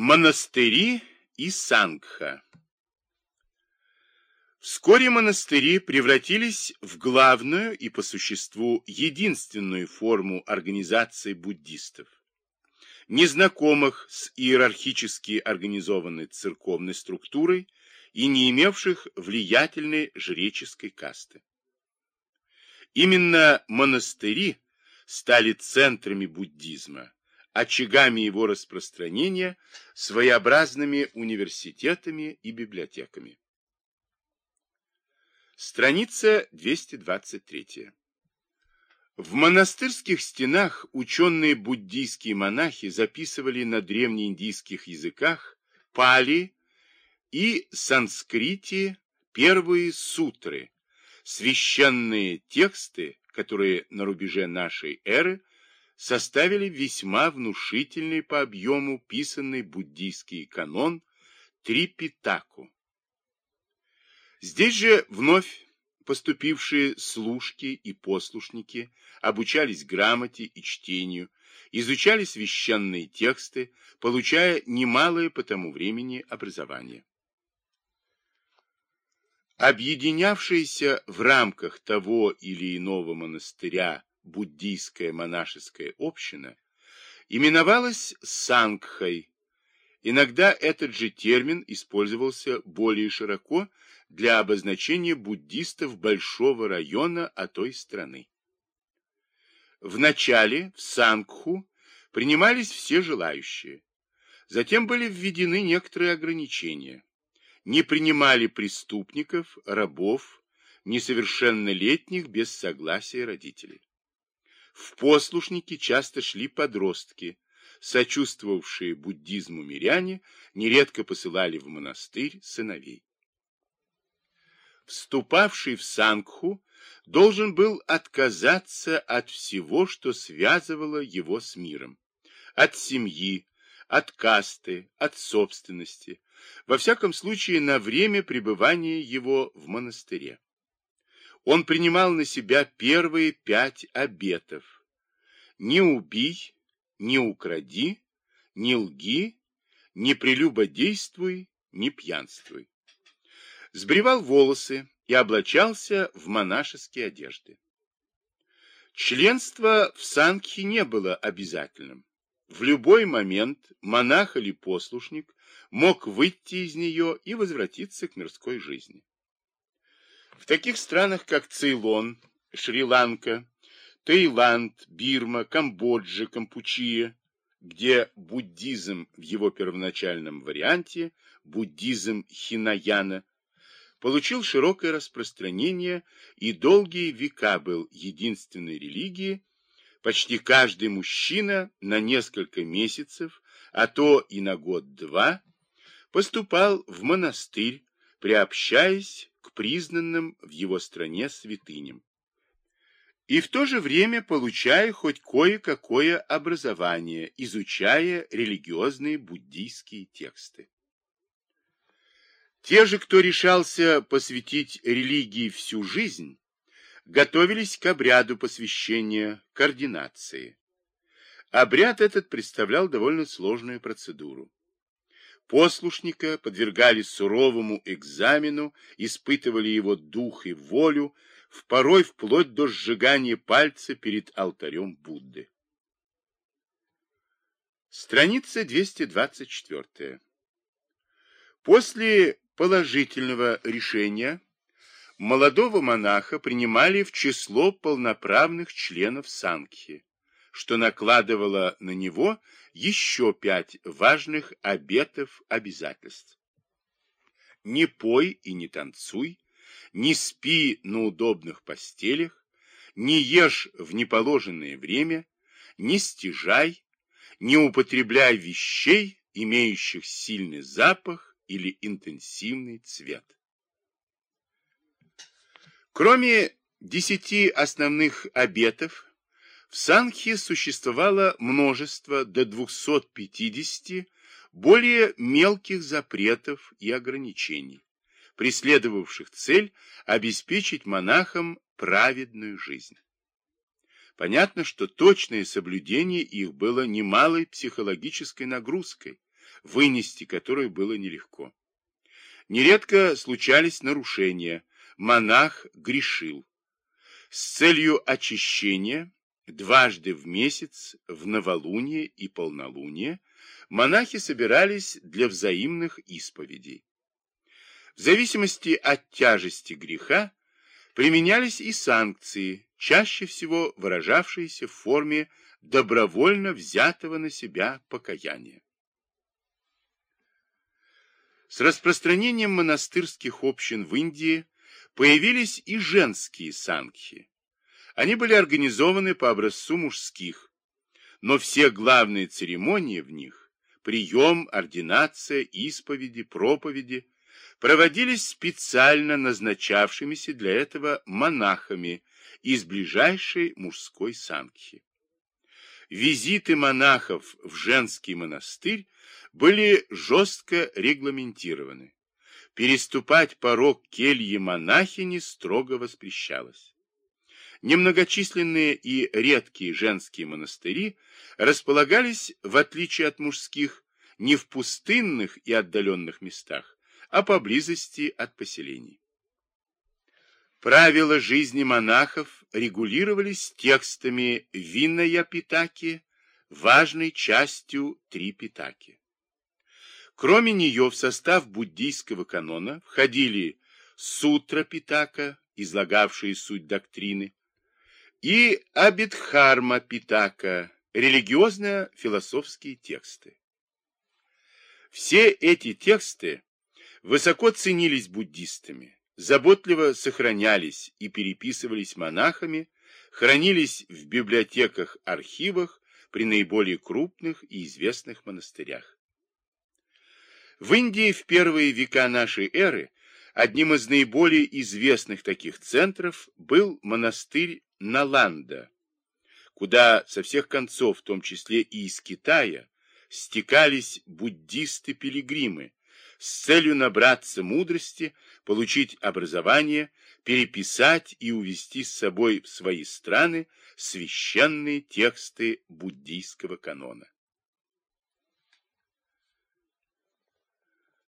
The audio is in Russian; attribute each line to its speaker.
Speaker 1: Монастыри и Сангха. Вскоре монастыри превратились в главную и по существу единственную форму организации буддистов, незнакомых с иерархически организованной церковной структурой и не имевших влиятельной жреческой касты. Именно монастыри стали центрами буддизма, очагами его распространения, своеобразными университетами и библиотеками. Страница 223. В монастырских стенах ученые буддийские монахи записывали на древнеиндийских языках пали и санскрите первые сутры, священные тексты, которые на рубеже нашей эры составили весьма внушительный по объему писанный буддийский канон Трипитаку. Здесь же вновь поступившие служки и послушники обучались грамоте и чтению, изучали священные тексты, получая немалое по тому времени образование. Объединявшиеся в рамках того или иного монастыря буддийская монашеская община именовалась Сангхой. Иногда этот же термин использовался более широко для обозначения буддистов большого района, а той страны. Вначале в Сангху принимались все желающие. Затем были введены некоторые ограничения. Не принимали преступников, рабов, несовершеннолетних без согласия родителей. В послушники часто шли подростки, сочувствовавшие буддизму миряне, нередко посылали в монастырь сыновей. Вступавший в Сангху должен был отказаться от всего, что связывало его с миром, от семьи, от касты, от собственности, во всяком случае на время пребывания его в монастыре он принимал на себя первые пять обетов. Не убий, не укради, не лги, не прелюбодействуй, не пьянствуй. Сбривал волосы и облачался в монашеские одежды. Членство в Сангхе не было обязательным. В любой момент монах или послушник мог выйти из нее и возвратиться к мирской жизни. В таких странах, как Цейлон, Шри-Ланка, Таиланд, Бирма, Камбоджа, Кампучия, где буддизм в его первоначальном варианте, буддизм Хинаяна, получил широкое распространение и долгие века был единственной религией, почти каждый мужчина на несколько месяцев, а то и на год-два, поступал в монастырь, приобщаясь признанным в его стране святыням. И в то же время получая хоть кое-какое образование, изучая религиозные буддийские тексты. Те же, кто решался посвятить религии всю жизнь, готовились к обряду посвящения, координации. Обряд этот представлял довольно сложную процедуру. Послушника подвергали суровому экзамену, испытывали его дух и волю, в порой вплоть до сжигания пальца перед алтарем Будды. Страница 224. После положительного решения молодого монаха принимали в число полноправных членов Сангхи что накладывало на него еще пять важных обетов обязательств. Не пой и не танцуй, не спи на удобных постелях, не ешь в неположенное время, не стяжай, не употребляй вещей, имеющих сильный запах или интенсивный цвет. Кроме десяти основных обетов, в Санхе существовало множество до 250 более мелких запретов и ограничений, преследовавших цель обеспечить монахам праведную жизнь. Понятно, что точное соблюдение их было немалой психологической нагрузкой, вынести которую было нелегко. Нередко случались нарушения, монах грешил. С целью очищения дважды в месяц, в новолуние и полнолуние, монахи собирались для взаимных исповедей. В зависимости от тяжести греха применялись и санкции, чаще всего выражавшиеся в форме добровольно взятого на себя покаяния. С распространением монастырских общин в Индии появились и женские сангхи. Они были организованы по образцу мужских, но все главные церемонии в них – прием, ординация, исповеди, проповеди – проводились специально назначавшимися для этого монахами из ближайшей мужской сангхи. Визиты монахов в женский монастырь были жестко регламентированы. Переступать порог кельи монахини строго воспрещалось. Немногочисленные и редкие женские монастыри располагались, в отличие от мужских, не в пустынных и отдаленных местах, а поблизости от поселений. Правила жизни монахов регулировались текстами Винная Питаки, важной частью Три Питаки. Кроме нее в состав буддийского канона входили Сутра Питака, излагавшие суть доктрины, и Абидхарма Питака, религиозно-философские тексты. Все эти тексты высоко ценились буддистами, заботливо сохранялись и переписывались монахами, хранились в библиотеках-архивах при наиболее крупных и известных монастырях. В Индии в первые века нашей эры одним из наиболее известных таких центров был монастырь Наланда, куда со всех концов, в том числе и из Китая, стекались буддисты-пилигримы с целью набраться мудрости, получить образование, переписать и увести с собой в свои страны священные тексты буддийского канона.